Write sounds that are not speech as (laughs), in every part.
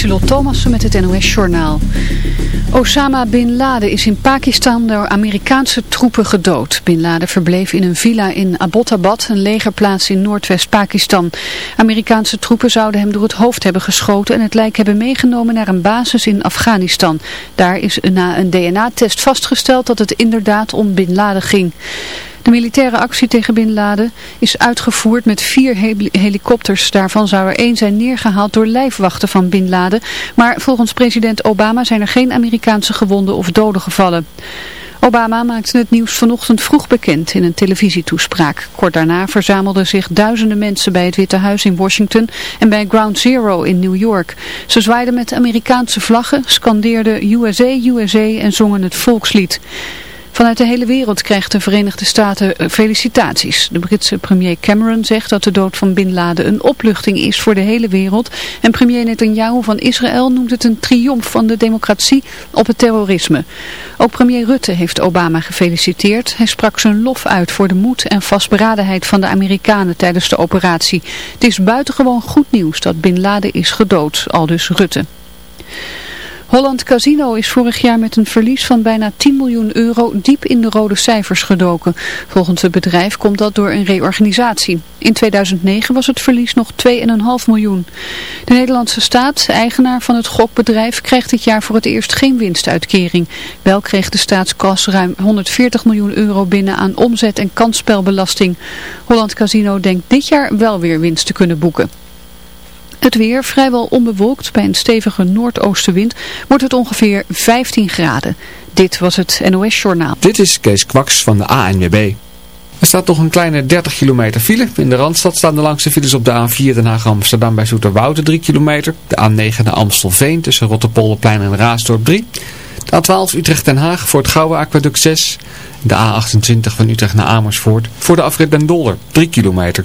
Lieselot Thomassen met het NOS-journaal. Osama Bin Laden is in Pakistan door Amerikaanse troepen gedood. Bin Laden verbleef in een villa in Abbottabad, een legerplaats in Noordwest-Pakistan. Amerikaanse troepen zouden hem door het hoofd hebben geschoten en het lijk hebben meegenomen naar een basis in Afghanistan. Daar is na een DNA-test vastgesteld dat het inderdaad om Bin Laden ging. De militaire actie tegen Bin Laden is uitgevoerd met vier helikopters. Daarvan zou er één zijn neergehaald door lijfwachten van Bin Laden. Maar volgens president Obama zijn er geen Amerikaanse gewonden of doden gevallen. Obama maakte het nieuws vanochtend vroeg bekend in een televisietoespraak. Kort daarna verzamelden zich duizenden mensen bij het Witte Huis in Washington en bij Ground Zero in New York. Ze zwaaiden met Amerikaanse vlaggen, scandeerden USA, USA en zongen het volkslied. Vanuit de hele wereld krijgt de Verenigde Staten eh, felicitaties. De Britse premier Cameron zegt dat de dood van Bin Laden een opluchting is voor de hele wereld. En premier Netanyahu van Israël noemt het een triomf van de democratie op het terrorisme. Ook premier Rutte heeft Obama gefeliciteerd. Hij sprak zijn lof uit voor de moed en vastberadenheid van de Amerikanen tijdens de operatie. Het is buitengewoon goed nieuws dat Bin Laden is gedood, aldus Rutte. Holland Casino is vorig jaar met een verlies van bijna 10 miljoen euro diep in de rode cijfers gedoken. Volgens het bedrijf komt dat door een reorganisatie. In 2009 was het verlies nog 2,5 miljoen. De Nederlandse staat, eigenaar van het gokbedrijf, krijgt dit jaar voor het eerst geen winstuitkering. Wel kreeg de staatskas ruim 140 miljoen euro binnen aan omzet- en kansspelbelasting. Holland Casino denkt dit jaar wel weer winst te kunnen boeken. Het weer vrijwel onbewolkt bij een stevige noordoostenwind wordt het ongeveer 15 graden. Dit was het NOS Journaal. Dit is Kees Kwaks van de ANWB. Er staat nog een kleine 30 kilometer file. In de Randstad staan de langste files op de A4 Den Haag Amsterdam bij Zoeterwoude 3 kilometer. De A9 naar Amstelveen tussen Rotterpolderplein en Raasdorp 3. De A12 Utrecht Den Haag voor het Gouden Aquaduct 6. De A28 van Utrecht naar Amersfoort voor de afrit Den Dolder 3 kilometer.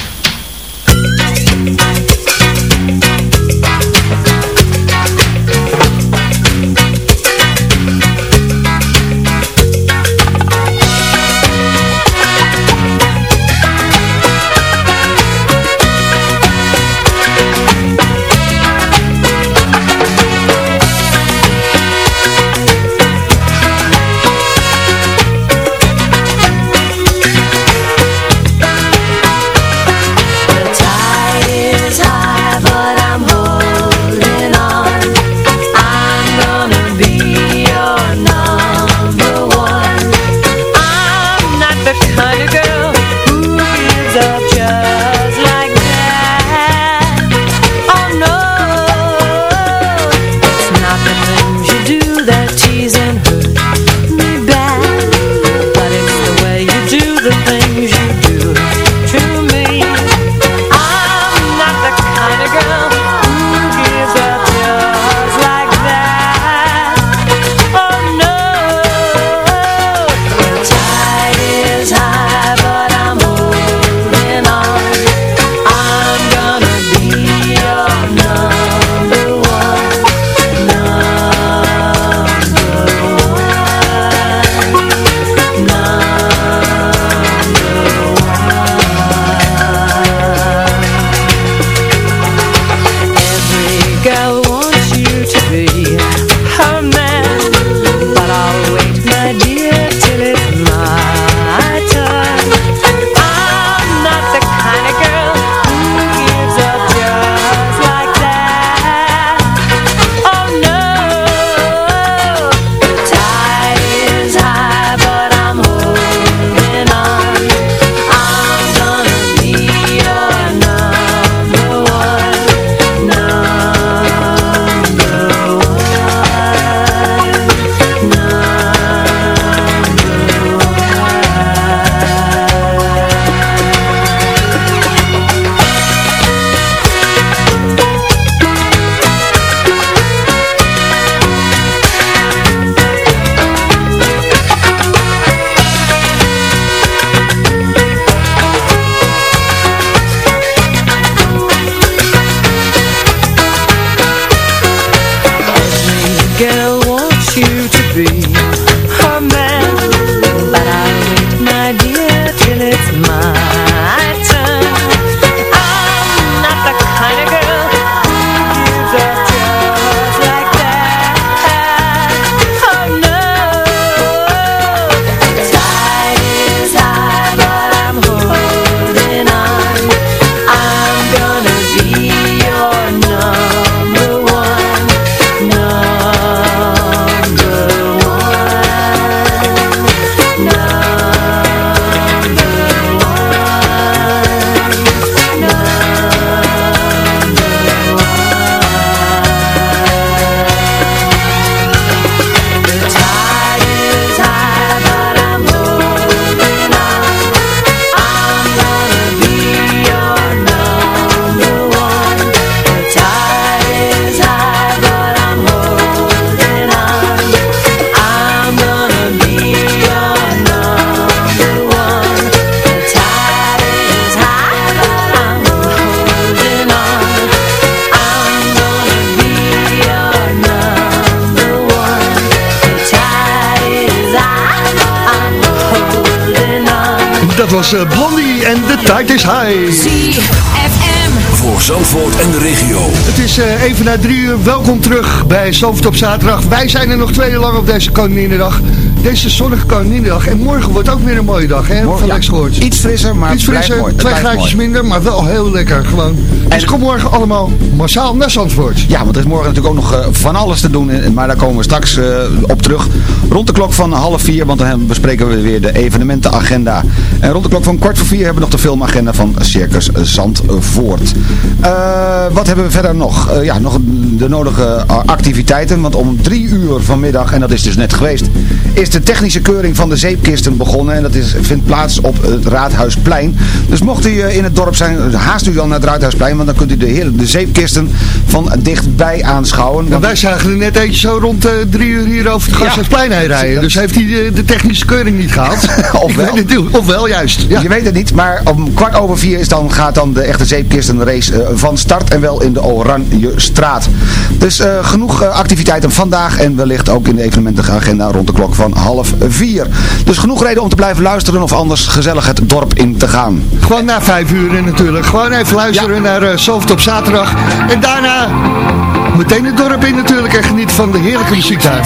Was eh, Blondie en de tijd is high. ZFM. Voor Zandvoort en de regio. Het is eh, even na drie uur. Welkom terug bij Zandvoort op zaterdag. Wij zijn er nog twee uur lang op deze Koninginnedag. Deze zonnige Koninginnedag. En morgen wordt ook weer een mooie dag, hè? Morgen, Van ja. Iets frisser, maar Iets frisser, mooi. Twee graadjes mooi. minder, maar wel heel lekker gewoon. Dus En- kom morgen allemaal massaal naar Zandvoort. Ja, want er is morgen natuurlijk ook nog eh, van alles te doen. eh, Maar daar komen we straks eh, op terug. Rond de klok van half vier, want dan bespreken we weer de evenementenagenda. En rond de klok van kwart voor vier hebben we nog de filmagenda van Circus Zandvoort. Wat hebben we verder nog? Ja, nog de nodige activiteiten. Want om drie uur vanmiddag, en dat is dus net geweest, is de technische keuring van de zeepkisten begonnen. En dat is, vindt plaats op het Raadhuisplein. Dus mocht u eh, in het dorp zijn, haast u dan naar het Raadhuisplein. Want dan kunt u de, heer, de zeepkisten van dichtbij aanschouwen. En Want- wij zagen er net eentje zo rond eh, drie uur hier over het Gasthuisplein heen rijden. Dus heeft hij de, de technische keuring niet gehaald. (laughs) Of Ik wel. weet het niet. Of wel, juist. Ja. Je weet het niet, maar om kwart over vier is dan, gaat dan de echte zeepkistenrace eh, van start en wel in de Oranje Straat. Dus eh, genoeg activiteiten vandaag en wellicht ook in de evenementenagenda rond de klok van half vier. Dus genoeg reden om te blijven luisteren of anders gezellig het dorp in te gaan. Gewoon na vijf uur natuurlijk. Gewoon even luisteren naar uh, Zalvoort op zaterdag. En daarna meteen het dorp in natuurlijk en genieten van de heerlijke muziek daar.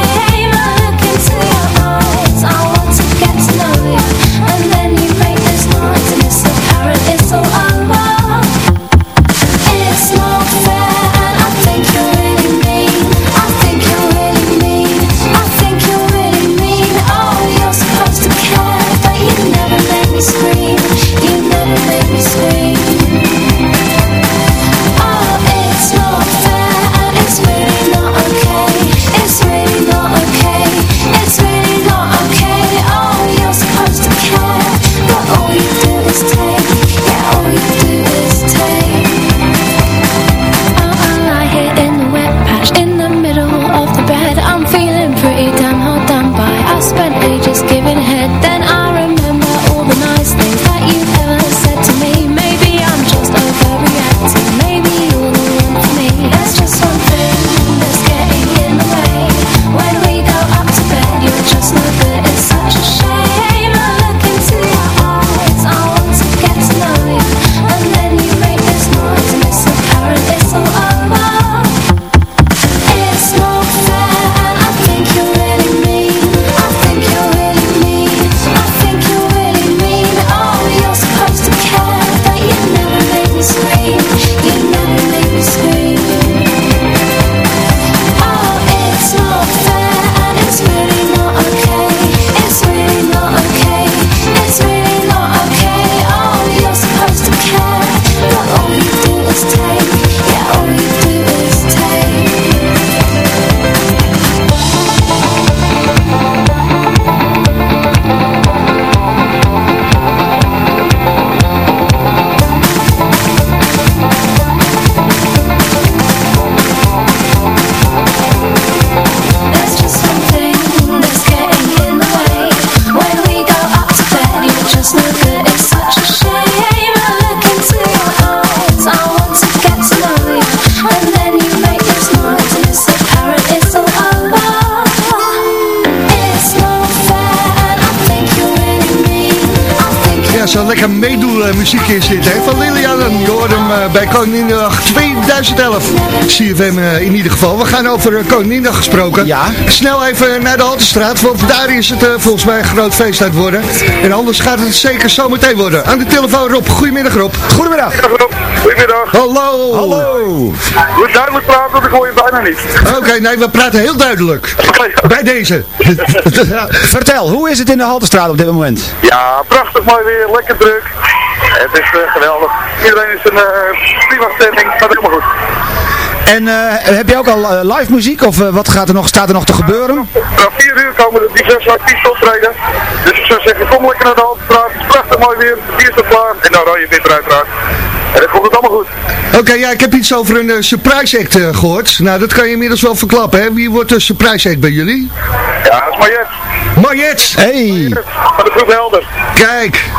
Muziek is dit, hè? Van Lilian. Je hoort hem eh, bij Koninginnedag 2011. CFM uh, in ieder geval. We gaan over uh, Koninginnedag gesproken. Ja. Snel even naar de Haltestraat, want daar is het eh, volgens mij een groot feest uit worden. En anders gaat het zeker zo meteen worden. Aan de telefoon Rob. Goedemiddag Rob. Goedemiddag. Goedemiddag. Hallo. Hallo. Goed duidelijk praten, want ik hoor je bijna niet. Oké, nee, we praten heel duidelijk. Oké. Bij deze. Vertel, hoe is het in de Haltestraat op dit moment? Ja, prachtig mooi weer, lekker druk. Het is eh, geweldig. Iedereen is een eh, prima stemming, gaat helemaal goed. En eh, heb je ook al live muziek of wat gaat er nog, staat er nog te gebeuren? Na vier uur komen er diverse artiesten optreden. Dus ik zou zeggen, kom lekker naar de Haltestraat, prachtig mooi weer, bier staat klaar en dan rode winter uiteraard. En dat komt het allemaal goed. Oké, ja, ik heb iets over een eh, surprise act eh, gehoord. Nou, dat kan je inmiddels wel verklappen, hè? Wie wordt de surprise act bij jullie? Ja, dat is Mariet. Mariet! Hey! Van de groep Helder. Kijk!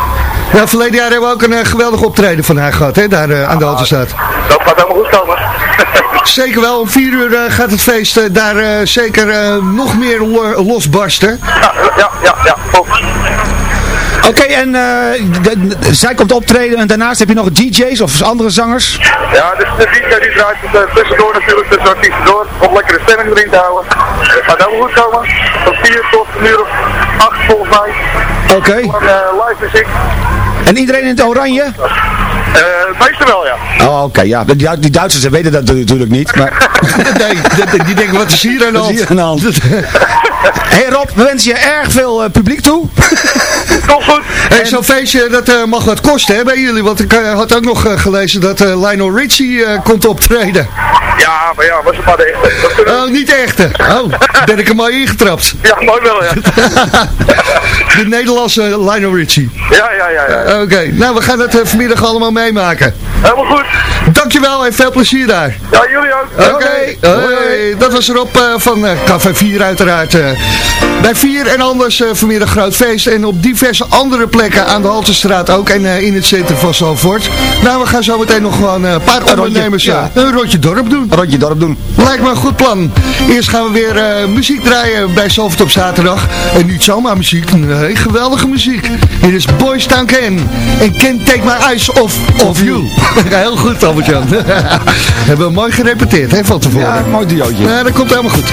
Nou, verleden jaar hebben we ook een eh, geweldig optreden van haar gehad, hè? Daar eh, aan de Haltestraat. Dat gaat helemaal goed komen. (laughs) Zeker wel, om vier uur eh, gaat het feest daar zeker nog meer lo- losbarsten. Ja, ja, ja, ja. Oké, en eh, de- de- zij komt optreden en daarnaast heb je nog DJ's of andere zangers? Ja, dus de DJ die draait het eh, tussendoor natuurlijk, tussen artiesten door, om lekkere stemming erin te houden. Het gaat helemaal goed komen. Van 4 tot een uur of 8 volgens mij. Oké. Van eh, live muziek. En iedereen in het oranje? Eh, het meeste wel, ja. Oh, oké, ja. Die, die Duitsers weten dat natuurlijk niet, maar... (laughs) nee, die, die denken, wat is hier aan de hand? (laughs) hey Rob, we wensen je erg veel eh, publiek toe. Komt goed. Hey, Zo'n feestje, dat eh, mag wat kosten hè, bij jullie. Want ik eh, had ook nog gelezen dat Lionel Richie komt optreden. Ja, maar ja, was het maar de echte. We- Oh, niet de echte. Oh, ben ik er mooi ingetrapt. (laughs) Ja, mooi wel, ja. (laughs) De Nederlandse Lionel Richie. Ja, ja, ja, ja. Oké, nou we gaan het vanmiddag allemaal meemaken. Helemaal goed. Dankjewel en veel plezier daar. Ja, jullie ook. Oké, hoi. dat was Rob eh, van eh, Café 4 uiteraard. eh. bij 4 en anders eh, vanmiddag groot feest. En op diverse andere plekken aan de Haltestraat ook. En eh, in het centrum van Zalvoort. Nou, we gaan zo meteen nog gewoon eh, een paar ondernemers ja. een rondje dorp doen. Een rondje dorp doen. Lijkt me een goed plan. Eerst gaan we weer eh, muziek draaien bij Zalvoort op zaterdag. En niet zomaar muziek, nee, geweldige muziek. Hier is Boys Town Can. En Can't Take My Eyes Off of You. (laughs) Heel goed, Albert-Jan. (laughs) Hebben we mooi gerepeteerd, hè, van tevoren. Ja, mooi diootje. Ja, dat komt helemaal goed.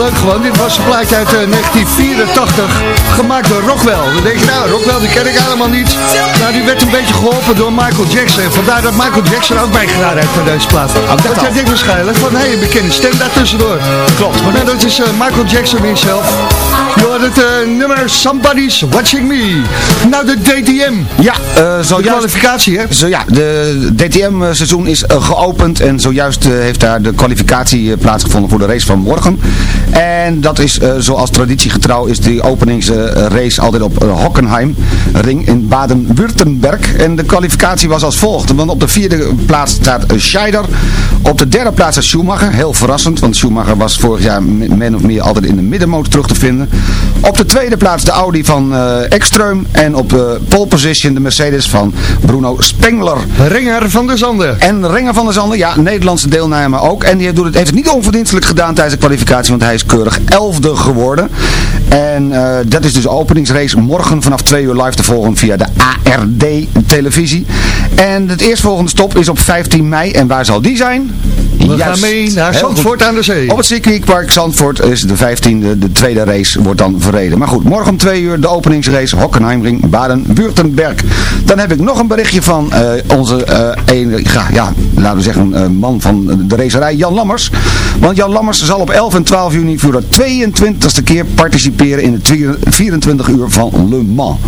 Leuk gewoon. Dit was een plaatje uit eh, 1984. Gemaakt door Rockwell. Dan denk je, nou, Rockwell die ken ik helemaal niet. Nou, die werd een beetje geholpen door Michael Jackson. Vandaar dat Michael Jackson ook meegedaan heeft aan deze plaat. Want jij denkt waarschijnlijk van, hé, hey, een bekende stem daar tussendoor. Klopt. Maar dat is eh, Michael Jackson himself. Je hoort het eh, nummer Somebody's Watching Me. Nou, de DTM. Ja, De zojuist... kwalificatie, hè? Zo ja, de DTM-seizoen is eh, geopend en zojuist heeft daar de kwalificatie plaatsgevonden voor de race van morgen. En dat is zoals traditiegetrouw is die openingsrace altijd op Hockenheim ring in Baden-Württemberg. En de kwalificatie was als volgt. Want op de vierde plaats staat Scheider. Op de derde plaats is Schumacher. Heel verrassend, want Schumacher was vorig jaar min of meer altijd in de middenmotor terug te vinden. Op de tweede plaats de Audi van eh Ekström. En op de pole position de Mercedes van Bruno Spengler. Ringer van der Zanden. En Renger van der Zanden, ja, Nederlandse deelnemer ook. En die doet het, heeft het niet onverdienstelijk gedaan tijdens de kwalificatie, want hij is keurig elfde geworden. En eh, dat is dus de openingsrace morgen vanaf 2 uur live te volgen via de ARD televisie. En het eerstvolgende stop is op 15 mei. En waar zal die zijn? We Juist. gaan mee naar Zandvoort aan de zee. Op het circuitpark Zandvoort is de 15e, de tweede race wordt dan verreden. Maar goed, morgen om 2 uur de openingsrace Hockenheimring Baden-Württemberg. Dan heb ik nog een berichtje van eh, onze eh, een, ja, ja, laten we zeggen, eh, man van de racerij, Jan Lammers. Want Jan Lammers zal op 11 en 12 juni voor de 22e keer participeren in het 24 uur van Le Mans.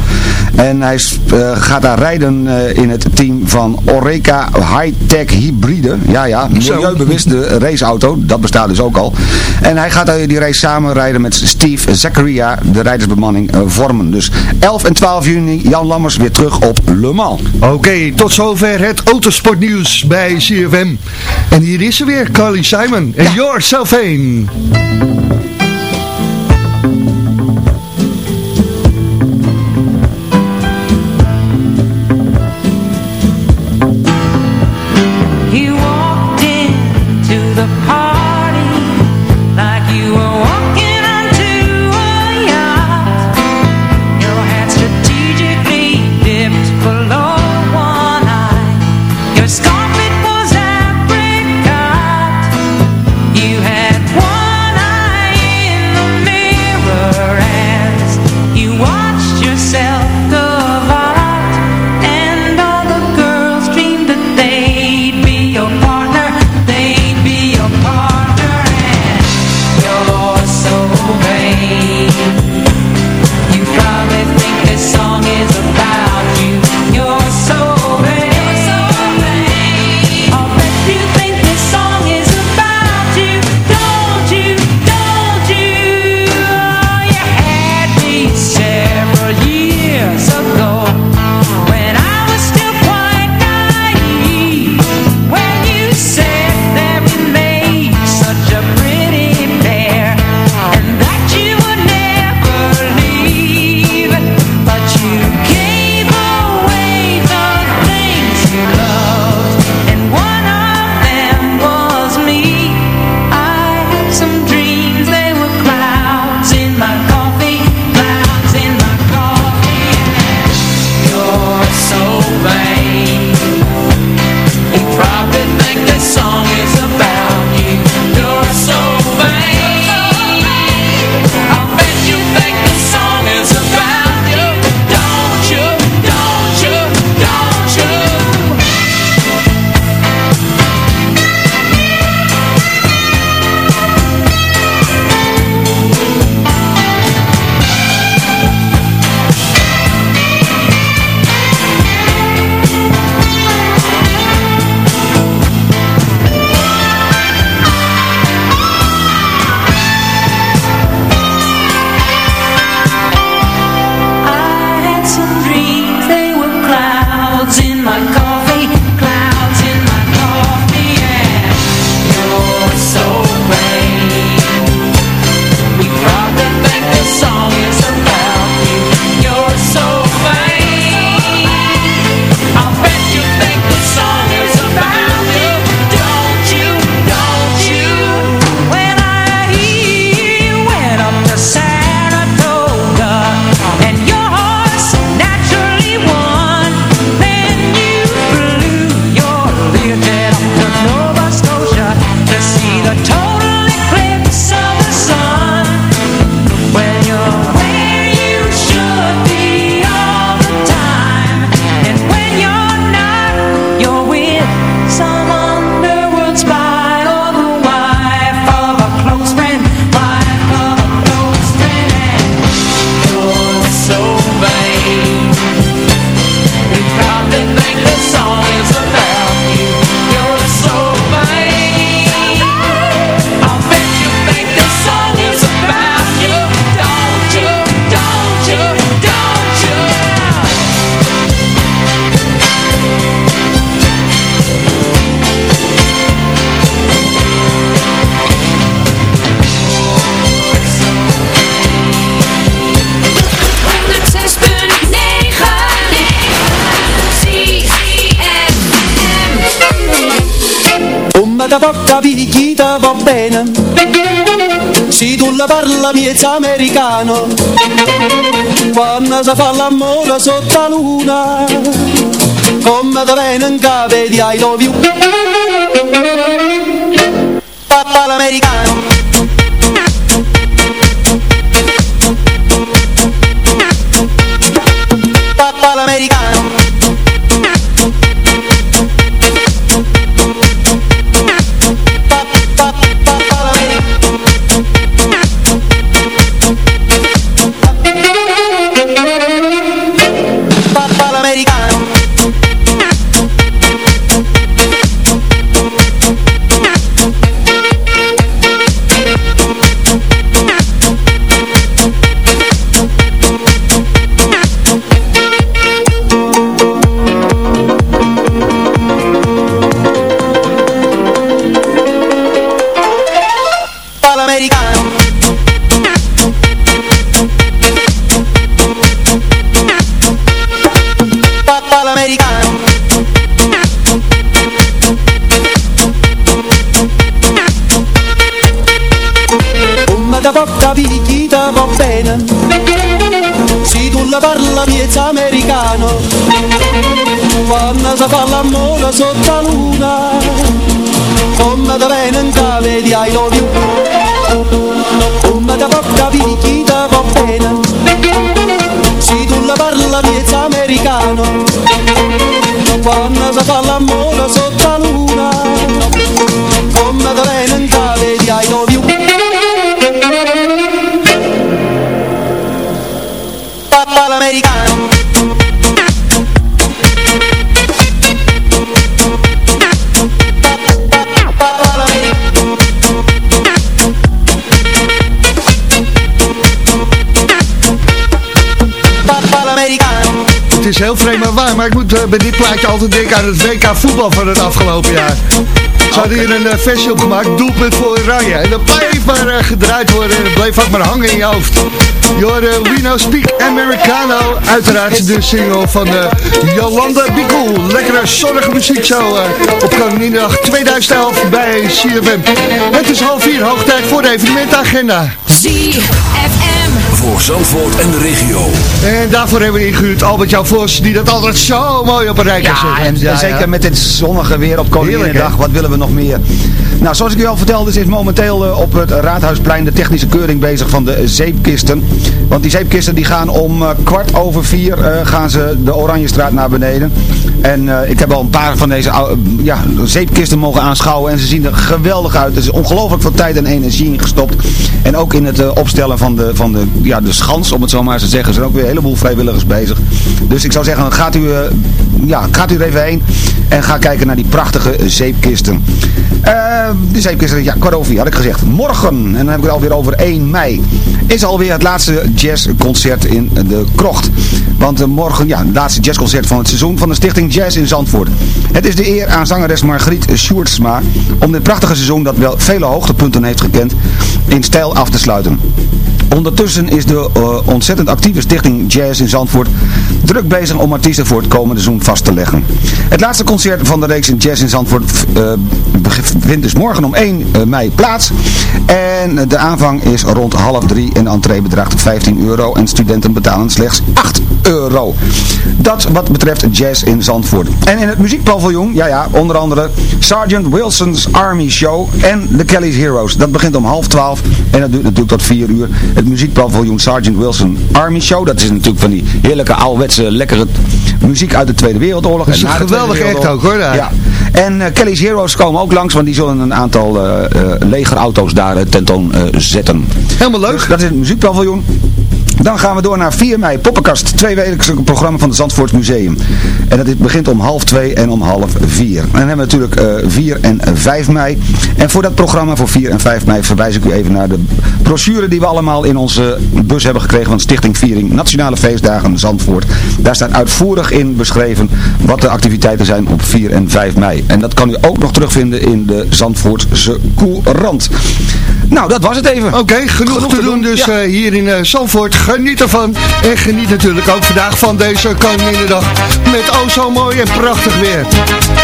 En hij eh, gaat daar rijden eh, in het team van Oreca High-Tech Hybride. Ja, ja, milieubewuste raceauto. Dat bestaat dus ook al. En hij gaat die race samen rijden met Steve Zakaria, de rijdersbemanning, eh, vormen. Dus 11 en 12 juni, Jan Lammers weer terug op Le Mans. Oké, tot zover het autosportnieuws bij CFM. En hier is ze weer, Carly Simon en Your Sylvain. Vain. You probably think this song is about da porta picchita va bene. Se tu la parla miezza americano. Quando si fa l'amore sotto la luna Come da capo di I love Quando si fa l'amore sotto la luna Come da bene in cave di I love you. Come da porta picchita va bene. Se tu la parla miezza americano. Quando si fa l'amore sotto la luna Come da bene in cave di I love you. Papà l'americano heel vreemd maar waar, maar ik moet eh, bij dit plaatje altijd denken aan het WK voetbal van het afgelopen jaar. Ze hadden hier een uh, versie op gemaakt, doelpunt voor Oranje. En dat bleef maar eh, gedraaid worden en dat bleef ook maar hangen in je hoofd. Je We Now Speak Americano, uiteraard de single van Jolanda Bicol. Lekkere zonnige muziek zo uh, op Koninginnedag 2011 bij CFM. Het is half vier, hoog tijd voor de evenementagenda. ZFM. Voor Zandvoort en de regio. En daarvoor hebben we ingehuurd Albert-Jan Vos, die dat altijd zo mooi op een rij kan Ja, zetten. en zeker met dit zonnige weer op Koninginnedag, wat willen we nog meer? Nou, zoals ik u al vertelde, is momenteel eh, op het Raadhuisplein de technische keuring bezig van de zeepkisten. Want die zeepkisten die gaan om eh, kwart over vier eh, gaan ze de Oranjestraat naar beneden. En ik heb al een paar van deze ja, zeepkisten mogen aanschouwen en ze zien er geweldig uit. Er is ongelooflijk veel tijd en energie in gestopt. En ook in het opstellen van de, van de, ja, de schans, om het zo maar te zeggen, zijn ook weer een heleboel vrijwilligers bezig. Dus ik zou zeggen, gaat u, ja, gaat u er even heen en ga kijken naar die prachtige zeepkisten. Eh, de zeepkisten, ja, vier had ik gezegd. Morgen, en dan heb ik het alweer over 1 mei, is alweer het laatste jazzconcert in de krocht. Want eh, morgen, ja, het laatste jazzconcert van het seizoen van de Stichting Jazz in Zandvoort. Het is de eer aan zangeres Margriet Sjoerdsma om dit prachtige seizoen dat wel vele hoogtepunten heeft gekend, in stijl af te sluiten. Ondertussen is de eh, ontzettend actieve stichting Jazz in Zandvoort druk bezig om artiesten voor het komende seizoen vast te leggen. Het laatste concert van de reeks in Jazz in Zandvoort eh, vindt dus morgen om 1 mei plaats. En de aanvang is rond half drie en de entree bedraagt 15 euro en studenten betalen slechts 8 euro. Dat wat betreft Jazz in Zandvoort. En in het muziekpaviljoen, ja ja, onder andere Sergeant Wilson's Army Show en The Kelly's Heroes. Dat begint om half twaalf en dat duurt tot 4 uur. Het muziekpaviljoen Sergeant Wilson Army Show, dat is natuurlijk van die heerlijke ouderwetse lekkere muziek uit de Tweede Wereldoorlog. Dat is en na de geweldig Tweede echt ook, hoor, daar. Ja. En eh, Kelly's Heroes komen ook langs, want die zullen een aantal eh, legerauto's daar tentoon zetten. Helemaal leuk. Dus dat is het muziekpaviljoen. Dan gaan we door naar 4 mei, Poppenkast, twee wekelijkse programma van het Zandvoorts Museum. En dat begint om half 2 en om half 4. En dan hebben we natuurlijk eh 4 en 5 mei. En voor dat programma, voor 4 en 5 mei, verwijs ik u even naar de brochure die we allemaal in onze bus hebben gekregen van Stichting Viering Nationale Feestdagen Zandvoort. Daar staat uitvoerig in beschreven wat de activiteiten zijn op 4 en 5 mei. En dat kan u ook nog terugvinden in de Zandvoortse Courant. Nou, dat was het even. Oké, genoeg, te doen, dus Ja. eh, hier in eh, Zandvoort. Geniet ervan. En geniet natuurlijk ook vandaag van deze Koninginnedag. Met oh zo mooi en prachtig weer.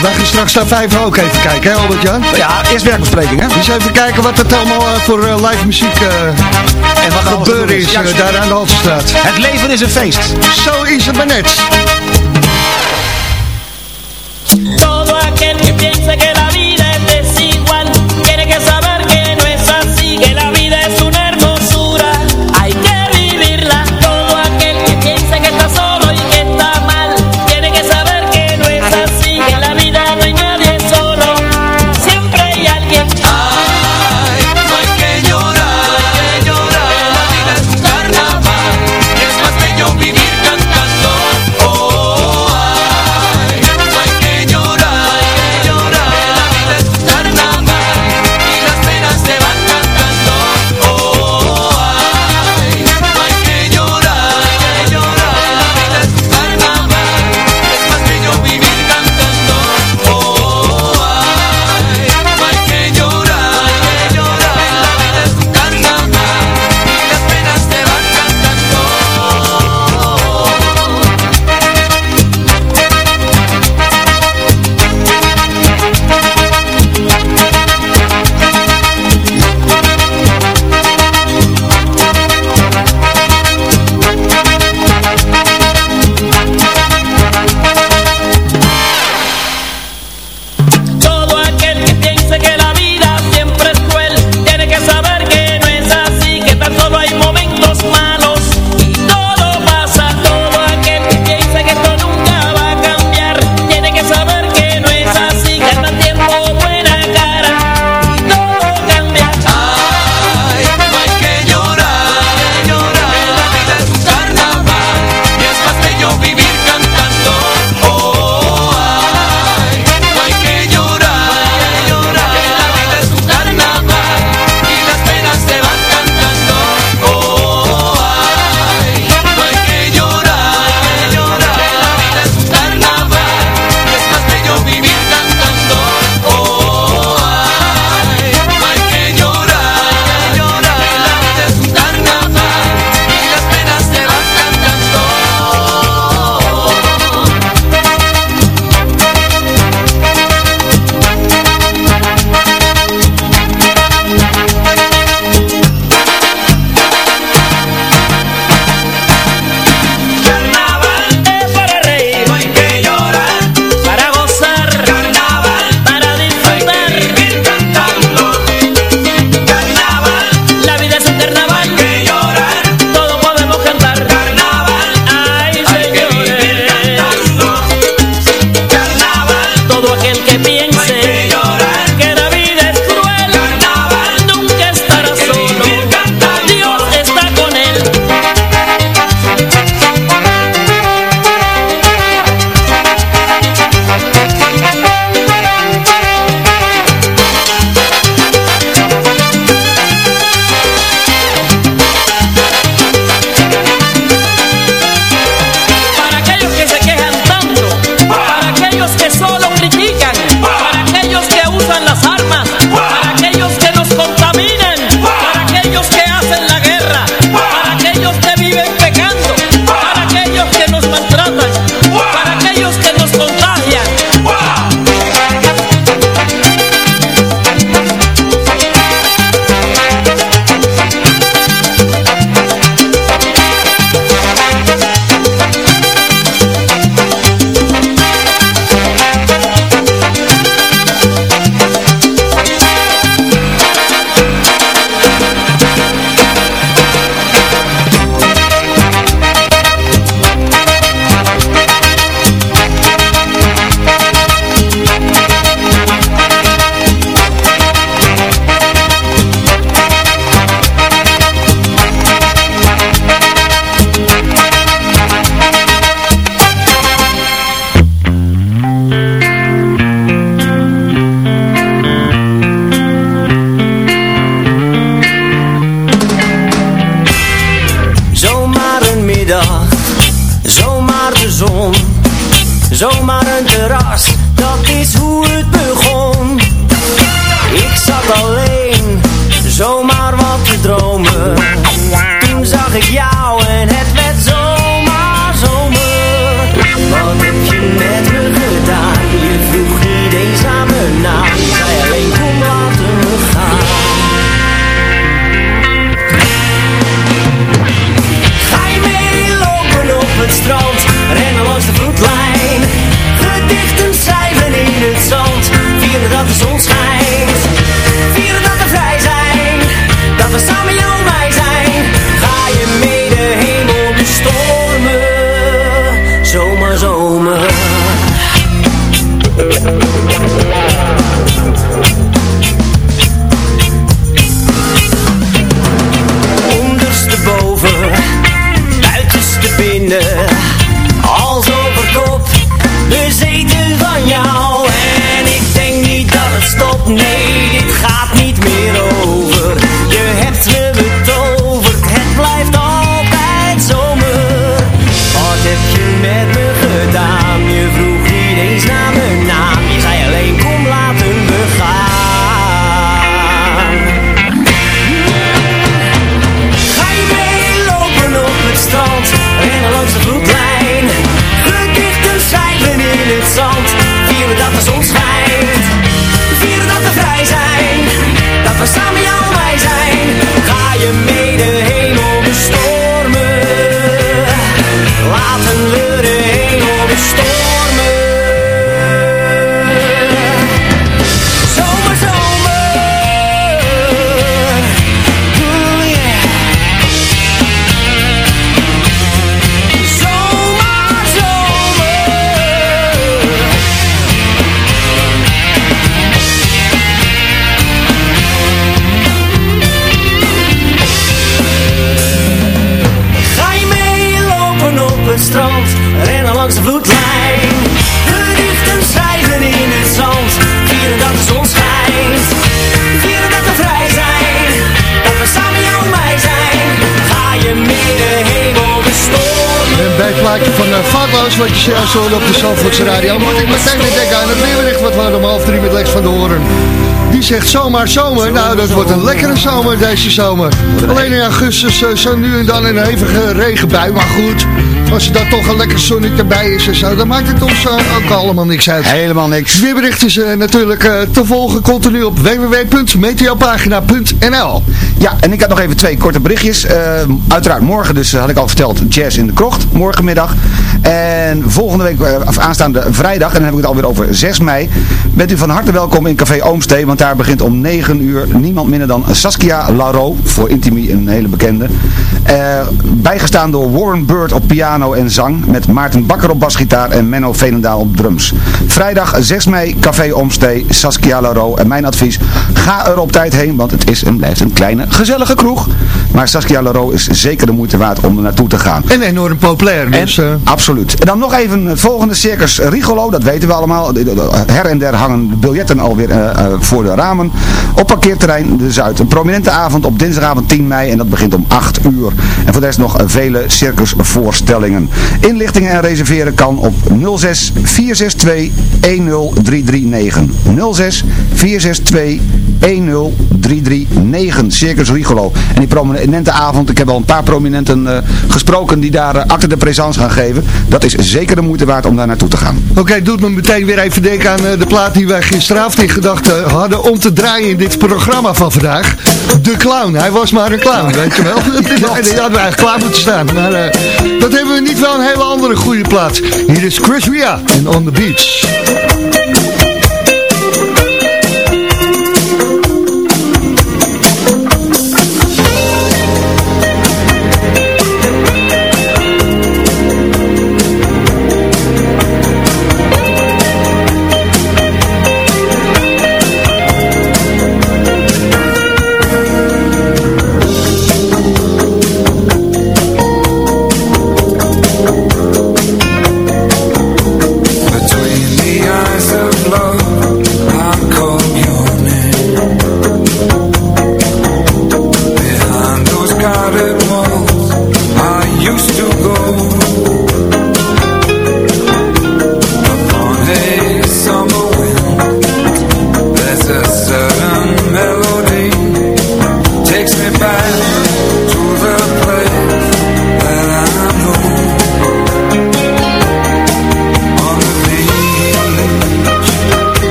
Wij gaan straks naar vijf ook even kijken, hè Albert-Jan? Ja, eerst werkbespreking, hè? Dus even kijken wat het allemaal eh, voor eh, live muziek eh En wat er gebeuren is. daar aan de Haltestraat. Het leven is een feest. Zo is het maar net. Hoorde op de Zandvoortse radio, moet ik meteen weer denken aan het weerbericht wat we om half drie met Lex van de Horen. Die zegt zomaar zomer. Nou, dat wordt een lekkere zomer deze zomer. Alleen in augustus uh, zo nu en dan een hevige regenbui. Maar goed, als er dan toch een lekker zonnetje erbij is en zo, dan maakt het ons uh, ook allemaal niks uit. Helemaal niks. Het weerbericht is uh, natuurlijk uh, te volgen continu op www.meteopagina.nl Ja, en ik had nog even twee korte berichtjes. Uh, uiteraard morgen dus, had ik al verteld, jazz in de krocht, morgenmiddag. En volgende week, of aanstaande vrijdag, en dan heb ik het alweer over 6 mei, bent u van harte welkom in Café Oomstee, want daar begint om 9 uur niemand minder dan Saskia Laro, voor Intimi een hele bekende. bijgestaan door Warren Bird op piano en zang, met Maarten Bakker op basgitaar en Menno Veenendaal op drums. Vrijdag 6 mei, Café Oomstee, Saskia Laro. En mijn advies, ga er op tijd heen, want het is en blijft een kleine gezellige kroeg. Maar Saskia Laro is zeker de moeite waard om er naartoe te gaan. En enorm populair. Dus, en, absoluut. En dan nog even het volgende Circus Rigolo, dat weten we allemaal. Her en der hangen biljetten alweer uh, voor de ramen. Op parkeerterrein de Zuid. Een prominente avond op dinsdagavond 10 mei en dat begint om 8 uur. En voor de rest nog vele circusvoorstellingen. Inlichtingen en reserveren kan op 06 462 10339. 06 462 10339. Circus Rigolo. En die prominente avond, ik heb al een paar prominenten gesproken die daar acte de présence gaan geven. Dat is zeker de moeite waard om daar naartoe te gaan. Oké, doet me meteen weer even denken aan uh, de plaat die wij gisteravond in gedachten hadden om te draaien in dit programma van vandaag. De clown. Hij was maar een clown, weet je wel. (laughs) Die hadden we eigenlijk klaar moeten staan. Maar dat hebben we niet wel een hele andere goede plaats. Hier is Chris Ria en On The Beach.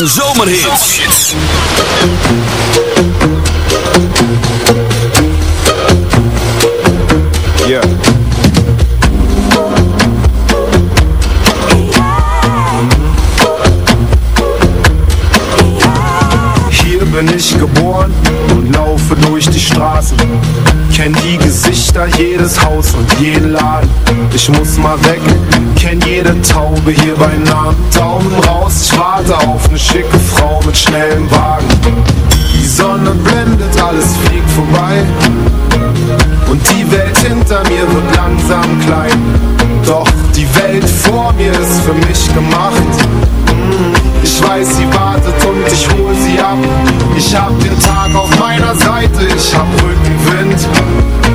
En zomerhits. Hier bin ich geboren und laufe durch die Straßen. Kenn die Gesichter, jedes Haus und jeden Laden. Ich muss mal weg, kenn jede Taube hier bei Namen. Daumen raus, mit schnellem Wagen. Die Sonne blendet, alles fliegt vorbei. Und die Welt hinter mir wird langsam klein. Doch die Welt vor mir ist für mich gemacht. Mm, Ich weiß, sie wartet und ich hol sie ab. Ich hab den Tag auf meiner Seite, ich hab Rückenwind.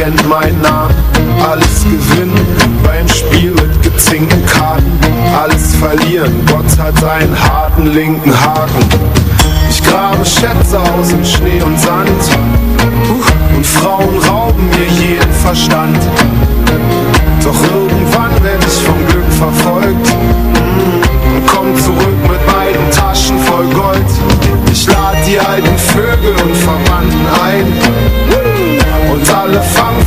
Kennt meinen Namen. Alles gewinnen beim Spiel mit gezinkten Karten, alles verlieren. Gott hat einen harten linken Haken. Ich grabe Schätze aus in Schnee und Sand und Frauen rauben mir jeden Verstand. Doch irgendwann werd ich vom Glück verfolgt mm, und komm zurück mit beiden Taschen voll Gold. Ich lad die alten Vögel und Verwandten ein und alle fangen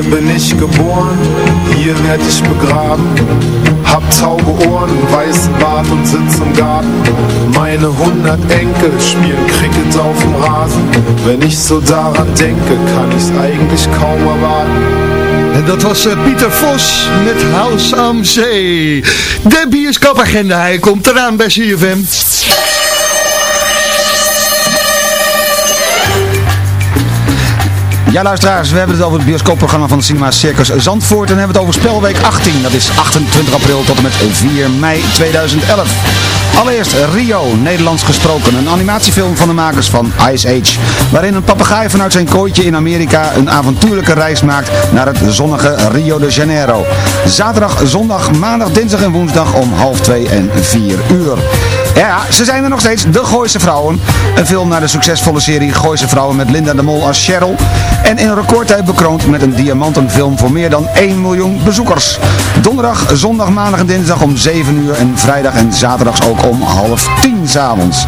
Hier bin ich geboren, hier werd ich begraben. Hab taube Ohren, weißen Bart und sitz im Garten. Meine hundert Enkel spielen Cricket auf dem Rasen. Wenn ich so daran denke, kann ich's eigentlich kaum erwarten. En dat was eh, Pieter Vos met House am Zee. De bioscoopagenda, hij komt eraan bij CFM. Ja, luisteraars, we hebben het over het bioscoopprogramma van de Cinema Circus Zandvoort. En hebben het over Spelweek 18. Dat is 28 april tot en met 4 mei 2011. Allereerst Rio, Nederlands gesproken. Een animatiefilm van de makers van Ice Age. Waarin een papegaai vanuit zijn kooitje in Amerika een avontuurlijke reis maakt naar het zonnige Rio de Janeiro. Zaterdag, zondag, maandag, dinsdag en woensdag om half 2 en 4 uur. Ja, ze zijn er nog steeds, de Gooise Vrouwen. Een film naar de succesvolle serie Gooise Vrouwen met Linda de Mol als Cheryl. En in recordtijd bekroond met een diamantenfilm voor meer dan 1 miljoen bezoekers. Donderdag, zondag, maandag en dinsdag om 7 uur en vrijdag en zaterdags ook om half 10 s'avonds.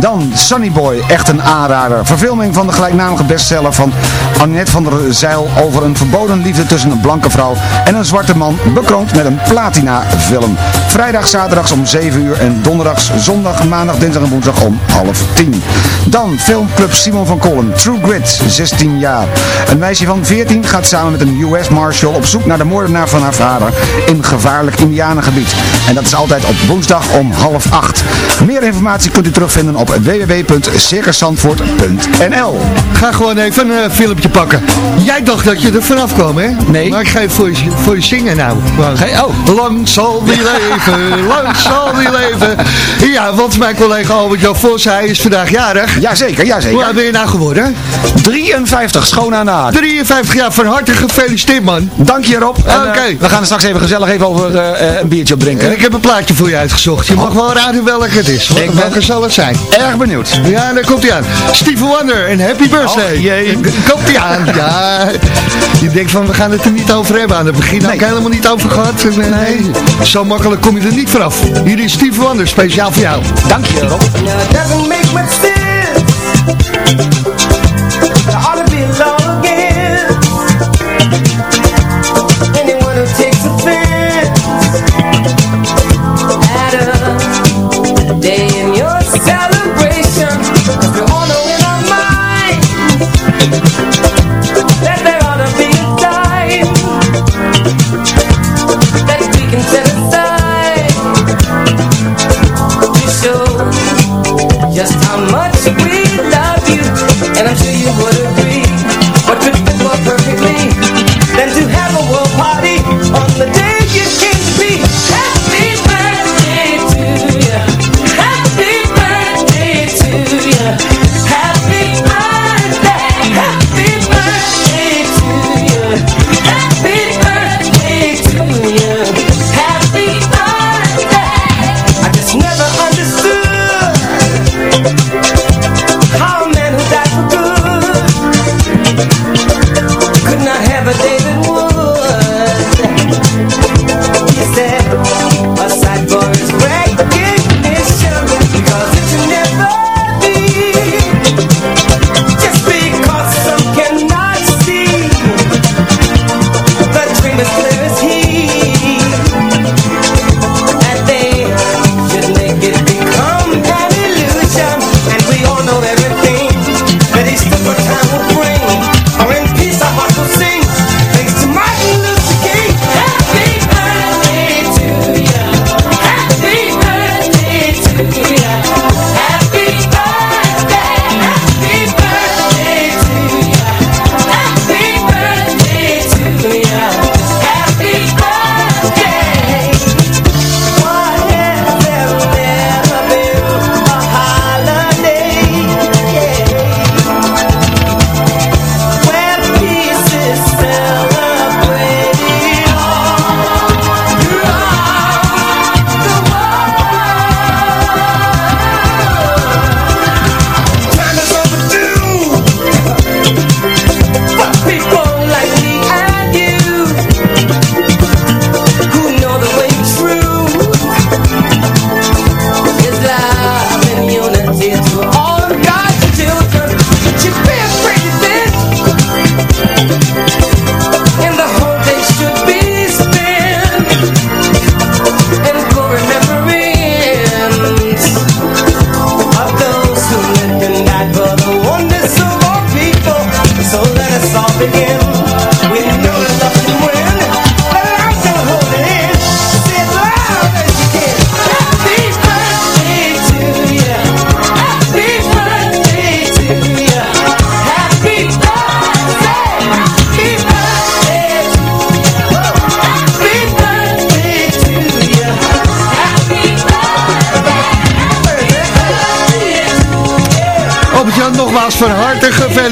Dan Sunny Boy, echt een aanrader. Verfilming van de gelijknamige bestseller van Annette van der Zeil over een verboden liefde tussen een blanke vrouw en een zwarte man. Bekroond met een platina film. Vrijdag, zaterdags om 7 uur en donderdags, zondag, maandag, dinsdag en woensdag om half 10. Dan filmclub Simon van Kollen, True Grit, 16 jaar. Een meisje van 14 gaat samen met een US Marshal op zoek naar de moordenaar van haar vader in gevaarlijk indianengebied. En dat is altijd op woensdag om half 8. Meer informatie kunt u terugvinden op www.circuszandvoort.nl Ga gewoon even een eh, filmpje pakken. Jij dacht dat je er vanaf kwam, hè? Nee. Maar ik ga even voor je, voor je zingen nou. Hey, oh. Lang zal die (laughs) leven, lang zal die leven. Ja, want mijn collega Albert-Jan Vos, hij is vandaag jarig. Jazeker, jazeker. Hoe oud ben je nou geworden? 53, schoon aan de haak. 53 jaar, van harte gefeliciteerd man. Dank je Rob. En, Oké. eh, we gaan er straks even gezellig even over eh, eh, een biertje op drinken. En ik heb een plaatje voor je uitgezocht. Je mag wel raden welk het is. Wat, Ik ben- welke zal het zijn? Erg benieuwd. Ja, daar komt hij aan. Stevie Wonder en Happy Birthday. Och, jee. Komt hij aan. Ja. Je denkt van, we gaan het er niet over hebben. Aan het begin heb ik Nee. helemaal niet over gehad. Eh, Nee. Zo makkelijk kom je er niet vanaf. Hier is Stevie Wonder, speciaal voor jou. Dank je Rob.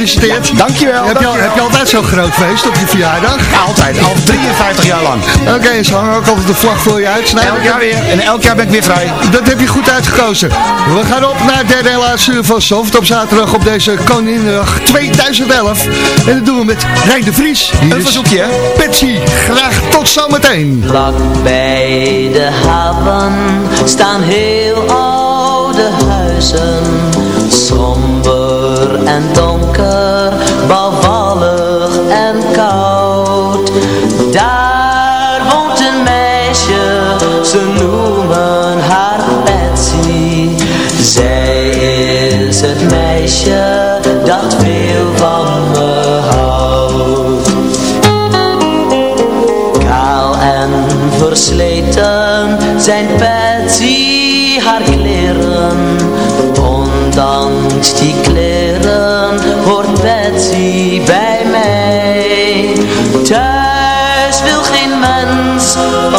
Gefeliciteerd. Dankjewel. Heb je, dankjewel. heb je altijd zo'n groot feest op je verjaardag? Ja, altijd, al 53 jaar lang. Oké, ze hangen ook altijd de vlag voor je uit. Snijden. Elk jaar weer. En elk jaar ben ik weer vrij. Dat heb je goed uitgekozen. We gaan op naar het derde en laatste uur van Soft op zaterdag op deze Koninginnedag 2011. En dat doen we met Rijn de Vries. Hier Een verzoekje, hè? Graag tot zometeen. Vlak bij de haven staan heel oude huizen. Somber en donker, go.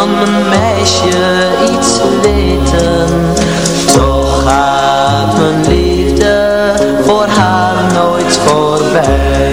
Van mijn meisje iets weten. Toch gaat mijn liefde voor haar nooit voorbij.